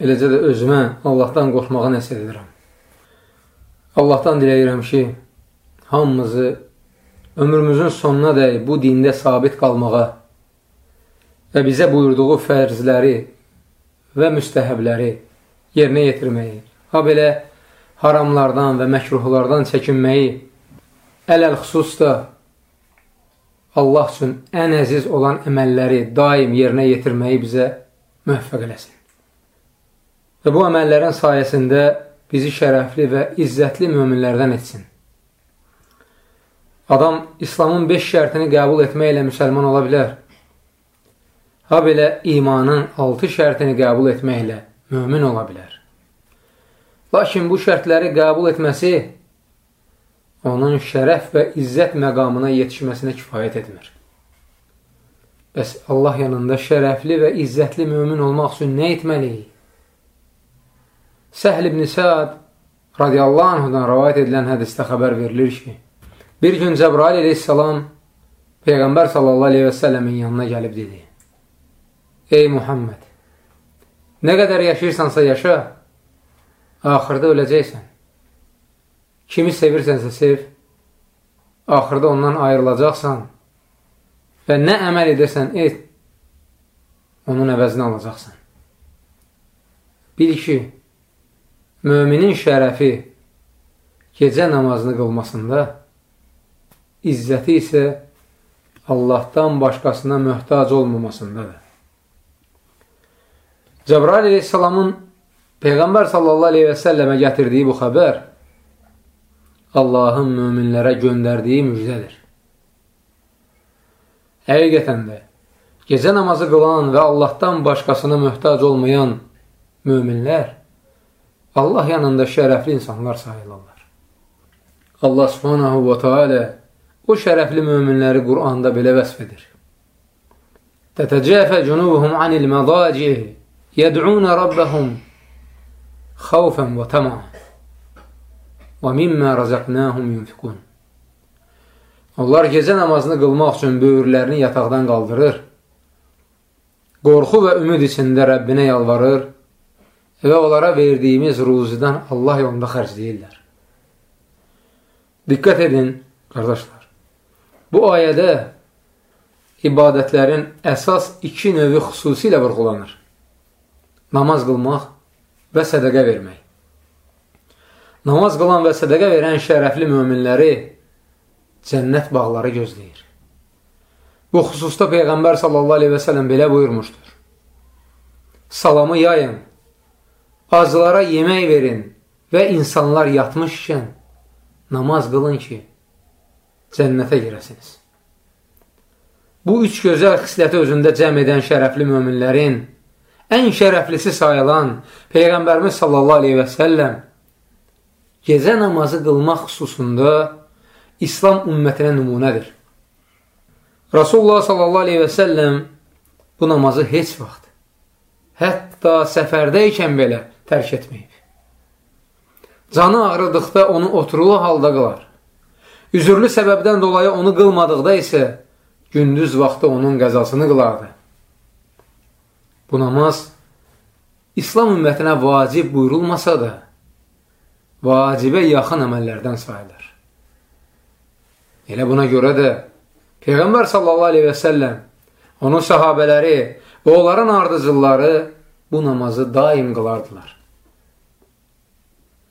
eləcə də özümə Allahdan qorxmağı nəsə edirəm. Allahdan diləyirəm ki, hamımızı ömrümüzün sonuna dəy bu dində sabit qalmağa və bizə buyurduğu fərzləri və müstəhəbləri yerinə yetirməyi, ha belə haramlardan və məkruhlardan çəkinməyi, ələl xüsusda Allah üçün ən əziz olan əməlləri daim yerinə yetirməyi bizə müvəffəq eləsin. Və bu əməllərin sayəsində bizi şərəfli və izzətli möminlərdən etsin. Adam İslamın 5 şərtini qəbul etməklə müsəlman ola bilər. Ha belə imanın 6 şərtini qəbul etməklə mömin ola bilər. Lakin bu şərtləri qəbul etməsi onun şərəf və izzət məqamına yetişməsinə kifayət etmir. Bəs Allah yanında şərəfli və izzətli mömin olmaq üçün nə etməliyik? Səhl ibn Səad radiyallahu anhudan rəvayət edilən hədisdə xəbər verilir ki, bir gün Cəbrail aleyhissalam Peyğəmbər sallallahu aleyhi və səlləmin yanına gəlib dedi, Ey Muhammed, nə qədər yaşayırsansa yaşa, axırda öləcəksən. Kimi sevirsənsə sev, axırda ondan ayrılacaqsan və nə əməl edərsən et, onun əvəzini alacaqsan. Bil ki, Möminin şərəfi gecə namazını qılmasında, izzəti isə Allahdan başqasına möhtac olmamasındadır. Cəbrail aleyhissalamın Peyğəmbər sallallahu aleyhi və səlləmə gətirdiyi bu xəbər Allahın möminlərə göndərdiyi müjdədir. Həqiqətən də, gecə namazı qılan və Allahdan başqasına möhtac olmayan möminlər Allah yanında şərəfli insanlar sayılırlar. Allah subhanahu və teala o şərəfli möminləri Quranda belə vəsf edir. Tətəcəfə cunubuhum anil mədaci'i yəd'unə rabbəhum xavfən və təma və mimmə rəzəqnəhum yunfiqun. Onlar gecə namazını qılmaq üçün böyürlərini yataqdan qaldırır, qorxu və ümid içində Rəbbinə yalvarır və onlara verdiyimiz ruzidən Allah yolunda xərcləyirlər. Diqqət edin, qardaşlar. Bu ayədə ibadətlərin əsas iki növü xüsusilə vurğulanır. Namaz qılmaq və sədəqə vermək. Namaz qılan və sədəqə verən şərəfli möminləri cənnət bağları gözləyir. Bu xüsusda Peyğəmbər sallallahu aleyhi və sələm belə buyurmuşdur. Salamı yayın, acılara yemək verin və insanlar yatmışkən namaz qılın ki, cənnətə girəsiniz. Bu üç gözəl xisləti özündə cəm edən şərəfli möminlərin ən şərəflisi sayılan Peyğəmbərimiz sallallahu aleyhi və səlləm gecə namazı qılmaq xüsusunda İslam ümmətinə nümunədir. Rasulullah sallallahu aleyhi və səlləm bu namazı heç vaxt, hətta səfərdəykən belə tərk etməyib. Canı ağrıdıqda onu oturulu halda qılar. Üzürlü səbəbdən dolayı onu qılmadıqda isə gündüz vaxtı onun qəzasını qılardı. Bu namaz İslam ümmətinə vacib buyurulmasa da, vacibə yaxın əməllərdən sayılır. Elə buna görə də Peyğəmbər sallallahu aleyhi və səlləm, onun sahabələri və onların ardıcılları bu namazı daim qılardılar.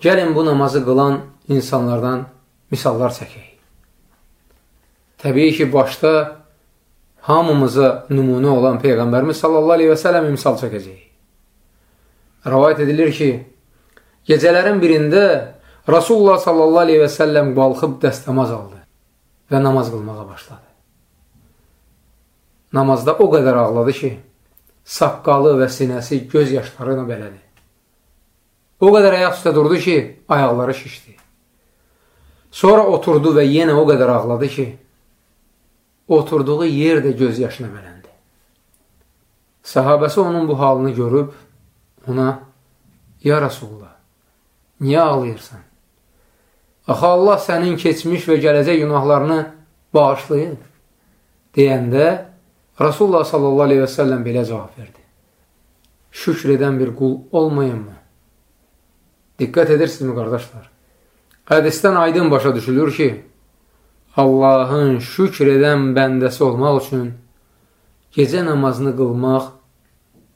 Gəlin bu namazı qılan insanlardan misallar çəkək. Təbii ki, başda hamımıza nümunə olan Peyğəmbərimiz sallallahu aleyhi və sələm misal çəkəcək. Rəvayət edilir ki, gecələrin birində Rasulullah sallallahu aleyhi və səlləm qalxıb dəstəmaz aldı və namaz qılmağa başladı. Namazda o qədər ağladı ki, saqqalı və sinəsi göz yaşlarına belədi. O qədər ayaq üstə durdu ki, ayaqları şişdi. Sonra oturdu və yenə o qədər ağladı ki, oturduğu yer də göz yaşına mələndi. Sahabəsi onun bu halını görüb ona, Ya Rasulullah, niyə ağlayırsan? Axı Allah sənin keçmiş və gələcək günahlarını bağışlayır. Deyəndə Rasulullah sallallahu aleyhi və səlləm belə cavab verdi. Şükr edən bir qul olmayın mı? Diqqət edirsinizmi, qardaşlar? Hədisdən aydın başa düşülür ki, Allahın şükr edən bəndəsi olmaq üçün gecə namazını qılmaq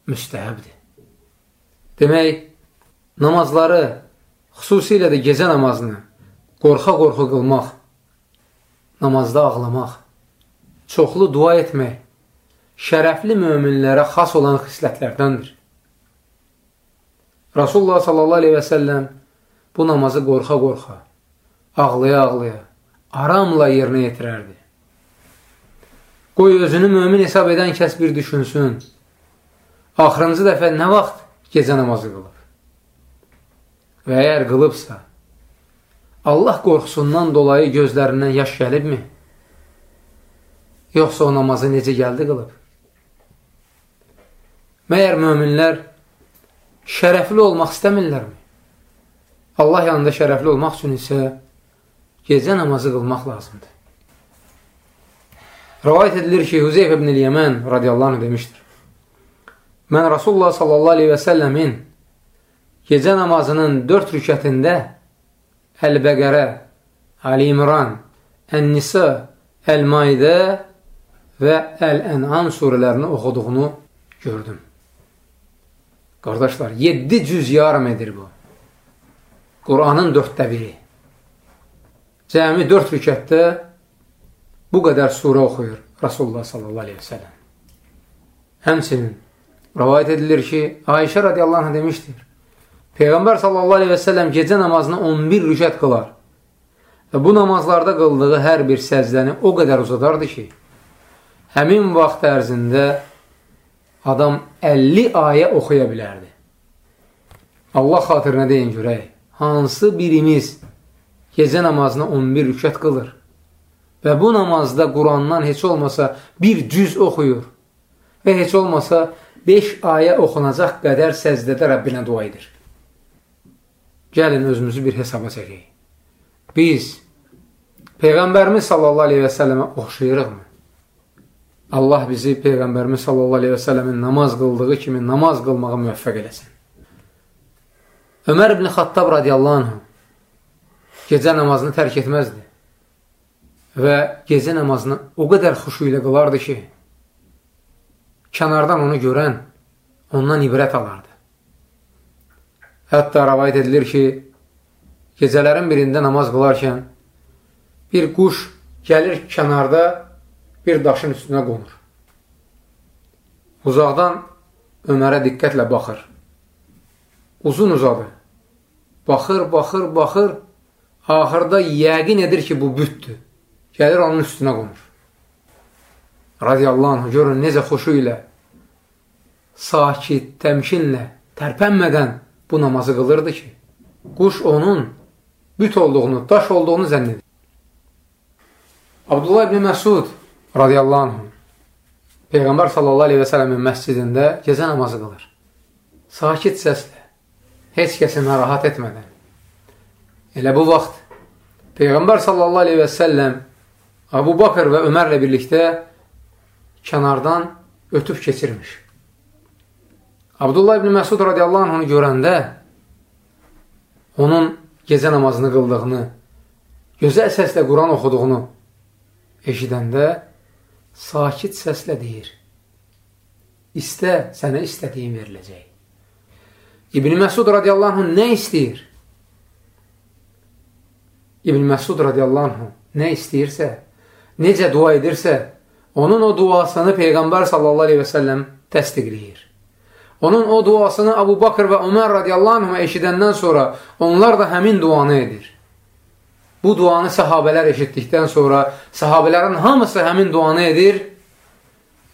müstəhəbdir. Demək, namazları, xüsusilə də gecə namazını qorxa-qorxa qılmaq, namazda ağlamaq, çoxlu dua etmək, şərəfli möminlərə xas olan xislətlərdəndir. Rasulullah sallallahu aleyhi və səlləm bu namazı qorxa-qorxa, ağlaya-ağlaya, aramla yerinə yetirərdi. Qoy özünü mömin hesab edən kəs bir düşünsün. Axırıncı dəfə nə vaxt gecə namazı qılıb? Və əgər qılıbsa, Allah qorxusundan dolayı gözlərindən yaş gəlibmi? Yoxsa o namazı necə gəldi qılıb? Məyər möminlər şərəfli olmaq istəmirlərmi? Allah yanında şərəfli olmaq üçün isə gecə namazı qılmaq lazımdır. Rəvayət edilir ki, Hüzeyf ibn-i Yəmən radiyallahu anh demişdir. Mən Rasulullah sallallahu aleyhi və səlləmin gecə namazının dörd rükətində Əl-Bəqərə, Əl-İmran, Ən-Nisa, Əl-Maidə və Əl-Ən'am surələrini oxuduğunu gördüm. Qardaşlar, 7 cüz yarım edir bu. Quranın dörddə biri. Cəmi dörd rükətdə bu qədər surə oxuyur Rasulullah sallallahu aleyhi ve sellem. Həmsinin rəvayət edilir ki, Ayşə radiyallahu anh demişdir. Peyğəmbər sallallahu aleyhi ve sellem gecə namazını 11 rükət qılar. Və bu namazlarda qıldığı hər bir səzdəni o qədər uzadardı ki, həmin vaxt ərzində adam 50 ayə oxuya bilərdi. Allah xatirinə deyin görək, hansı birimiz gecə namazını 11 rükət qılır və bu namazda Qurandan heç olmasa bir cüz oxuyur və heç olmasa 5 ayə oxunacaq qədər səzdədə Rəbbinə dua edir. Gəlin özümüzü bir hesaba çəkək. Biz Peyğəmbərimiz sallallahu aleyhi və səlləmə oxşayırıqmı? Allah bizi Peyğəmbərimiz sallallahu aleyhi və səlləmin namaz qıldığı kimi namaz qılmağa müvəffəq eləsin. Ömər ibn Xattab radiyallahu anh gecə namazını tərk etməzdi və gecə namazını o qədər xuşu ilə qılardı ki, kənardan onu görən ondan ibrət alardı. Hətta rəvayət edilir ki, gecələrin birində namaz qılarkən bir quş gəlir kənarda bir daşın üstünə qonur. Uzaqdan Ömərə diqqətlə baxır. Uzun uzadı. Baxır, baxır, baxır. Axırda yəqin edir ki, bu bütdür. Gəlir onun üstünə qonur. Radiyallahu anh, görün necə xoşu ilə, sakit, təmkinlə, tərpənmədən bu namazı qılırdı ki, quş onun büt olduğunu, daş olduğunu zənn edir. Abdullah ibn Məsud radiyallahu anh Peyğəmbər sallallahu aleyhi və sələmin məscidində gecə namazı qılır. Sakit səslə, heç kəsi narahat etmədən. Elə bu vaxt Peyğəmbər sallallahu aleyhi və səlləm Abu Bakır və Ömərlə birlikdə kənardan ötüb keçirmiş. Abdullah ibn Məsud radiyallahu anh onu görəndə onun gecə namazını qıldığını, gözəl səslə Quran oxuduğunu eşidəndə sakit səslə deyir. İstə, sənə istədiyin veriləcək. İbn Məsud radiyallahu anh nə istəyir? İbn Məsud radiyallahu anh nə istəyirsə, necə dua edirsə, onun o duasını Peyğəmbər sallallahu aleyhi və səlləm təsdiqləyir. Onun o duasını Abu Bakır və Ömər radiyallahu anh eşidəndən sonra onlar da həmin duanı edir. Bu duanı sahabələr eşitdikdən sonra sahabələrin hamısı həmin duanı edir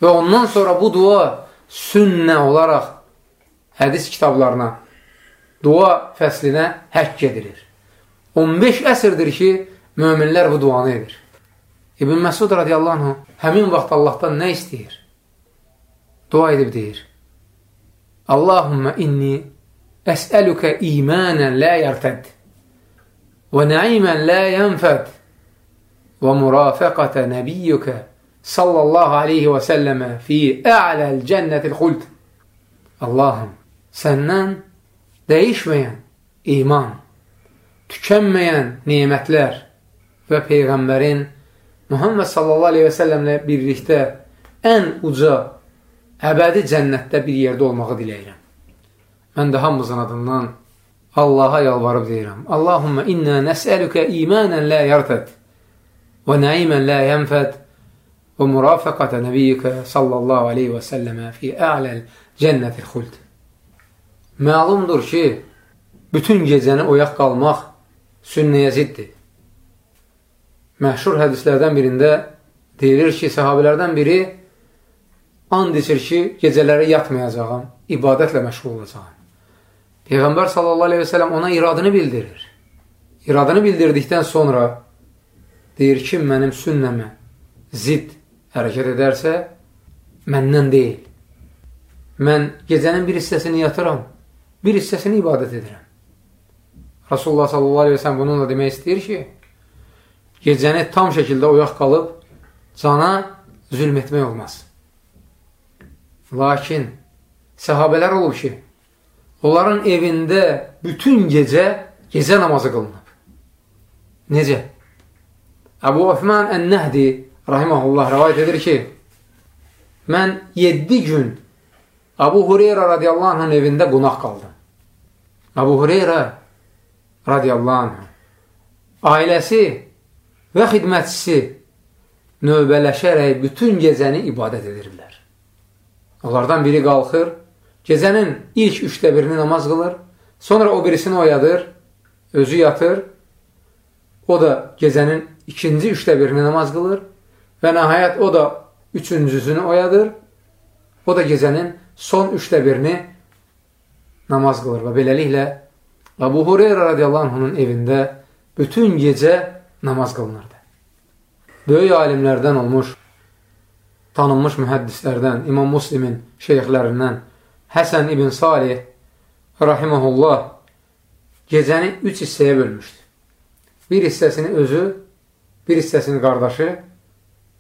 və ondan sonra bu dua sünnə olaraq hədis kitablarına dua fəslinə həkk edilir. 15 əsrdir ki, möminlər bu duanı edir. İbn Məsud radiyallahu anh həmin vaxt Allahdan nə istəyir? Dua edib deyir. Allahumma inni əsəlükə imanən lə yərtəd nəimən lə yənfəd və murafəqətə nəbiyyükə sallallahu aleyhi və səlləmə fi ə'ləl cənnətil xuld. Allahım, səndən dəyişməyən iman, tükənməyən nemətlər və Peyğəmbərin Muhammed sallallahu aleyhi və səlləmlə birlikdə ən uca, əbədi cənnətdə bir yerdə olmağı diləyirəm. Mən də hamımızın adından Allaha yalvarıb deyirəm. Allahumma inna nəsəlükə imanən lə yartəd və nəimən lə yənfəd və murafəqətə nəbiyyikə sallallahu aleyhi və səlləmə fi a'ləl cənnətil xuld. Məlumdur ki, bütün gecəni oyaq qalmaq sünnəyə ziddir məşhur hədislərdən birində deyilir ki, sahabələrdən biri and içir ki, gecələri yatmayacağam, ibadətlə məşğul olacağam. Peyğəmbər sallallahu aleyhi ve sellem ona iradını bildirir. İradını bildirdikdən sonra deyir ki, mənim sünnəmə zid hərəkət edərsə, məndən deyil. Mən gecənin bir hissəsini yatıram, bir hissəsini ibadət edirəm. Rasulullah sallallahu aleyhi ve sellem bununla demək istəyir ki, gecəni tam şəkildə oyaq qalıb cana zülm etmək olmaz. Lakin səhabələr olub ki, onların evində bütün gecə gecə namazı qılınıb. Necə? Əbu Osman Ən-Nəhdi rahiməhullah rəvayət edir ki, mən 7 gün Abu Hureyra radiyallahu anhın evində qonaq qaldım. Abu Hureyra radiyallahu anh ailəsi və xidmətçisi növbələşərək bütün gecəni ibadət edirlər. Onlardan biri qalxır, gecənin ilk üçdə birini namaz qılır, sonra o birisini oyadır, özü yatır, o da gecənin ikinci üçdə birini namaz qılır və nəhayət o da üçüncüsünü oyadır, o da gecənin son üçdə birini namaz qılır və beləliklə Abu Hureyra radiyallahu anh'ın evində bütün gecə namaz qılınırdı. Böyük alimlərdən olmuş, tanınmış mühəddislərdən, İmam Muslimin şeyxlərindən Həsən ibn Salih rahiməhullah gecəni üç hissəyə bölmüşdü. Bir hissəsini özü, bir hissəsini qardaşı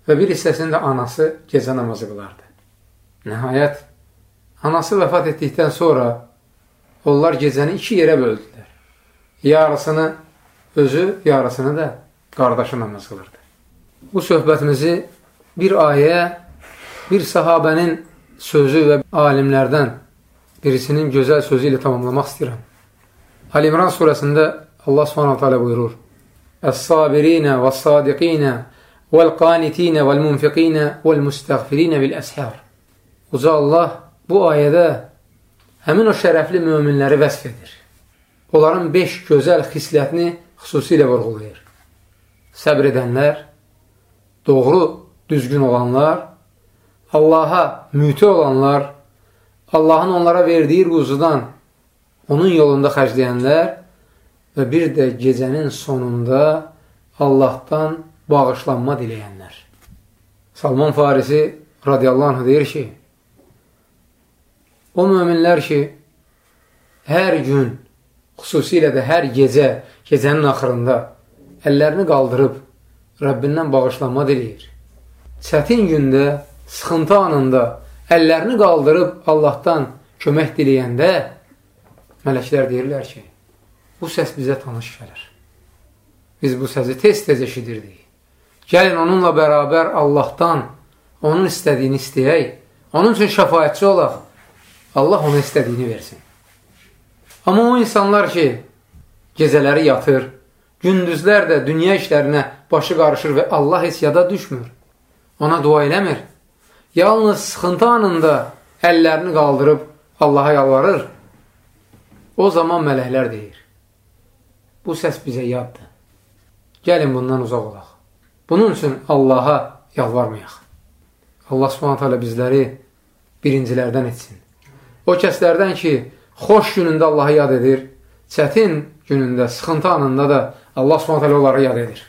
və bir hissəsini də anası gecə namazı qılardı. Nəhayət, anası vəfat etdikdən sonra onlar gecəni iki yerə böldülər. Yarısını özü, yarısını da qardaşı namaz qılırdı. Bu söhbətimizi bir ayə, bir sahabənin sözü və alimlərdən birisinin gözəl sözü ilə tamamlamaq istəyirəm. Al-İmran surəsində Allah subhanahu teala buyurur. Əs-sabirinə və sadiqinə vəl-qanitinə vəl-munfiqinə vəl-müstəğfirinə bil-əshər. Uca Allah bu ayədə həmin o şərəfli müminləri vəsf edir. Onların beş gözəl xislətini xüsusilə vurğulayır. Səbr edənlər, doğru, düzgün olanlar, Allaha müti olanlar, Allahın onlara verdiyi ruzudan onun yolunda xərcləyənlər və bir də gecənin sonunda Allahdan bağışlanma diləyənlər. Salman Farisi radiyallahu anh deyir ki, o müminlər ki, hər gün, xüsusilə də hər gecə gecənin axırında əllərini qaldırıb Rəbbindən bağışlanma diləyir. Çətin gündə, sıxıntı anında əllərini qaldırıb Allahdan kömək diləyəndə mələklər deyirlər ki, bu səs bizə tanış gəlir. Biz bu səsi tez-tez eşidirdik. Gəlin onunla bərabər Allahdan onun istədiyini istəyək, onun üçün şəfayətçi olaq, Allah ona istədiyini versin. Amma o insanlar ki, gecələri yatır, gündüzlər də dünya işlərinə başı qarışır və Allah heç yada düşmür. Ona dua eləmir. Yalnız sıxıntı anında əllərini qaldırıb Allaha yalvarır. O zaman mələklər deyir, bu səs bizə yaddır. Gəlin bundan uzaq olaq. Bunun üçün Allaha yalvarmayaq. Allah subhanət hələ bizləri birincilərdən etsin. O kəslərdən ki, xoş günündə Allahı yad edir, çətin günündə, sıxıntı anında da Allah s.ə.v. onları yad edir.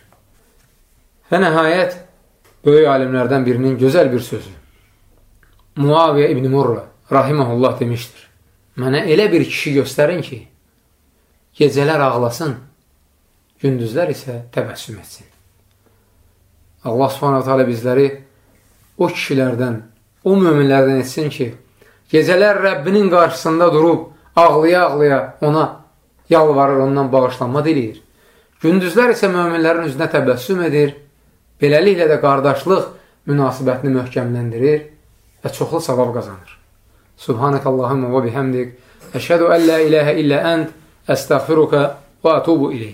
Və nəhayət, böyük alimlərdən birinin gözəl bir sözü. Muaviyyə İbn Murra rahiməhullah demişdir. Mənə elə bir kişi göstərin ki, gecələr ağlasın, gündüzlər isə təbəssüm etsin. Allah s.ə.v. bizləri o kişilərdən, o müminlərdən etsin ki, gecələr Rəbbinin qarşısında durub, ağlaya-ağlaya ona yalvarır, ondan bağışlanma diləyir. Gündüzlər isə möminlərin üzünə təbəssüm edir, beləliklə də qardaşlıq münasibətini möhkəmləndirir və çoxlu savab qazanır. Subhanək Allahümə və bihəmdik, əşhədu ən la iləhə illə ənd, əstəğfiruka və ətubu iləyik.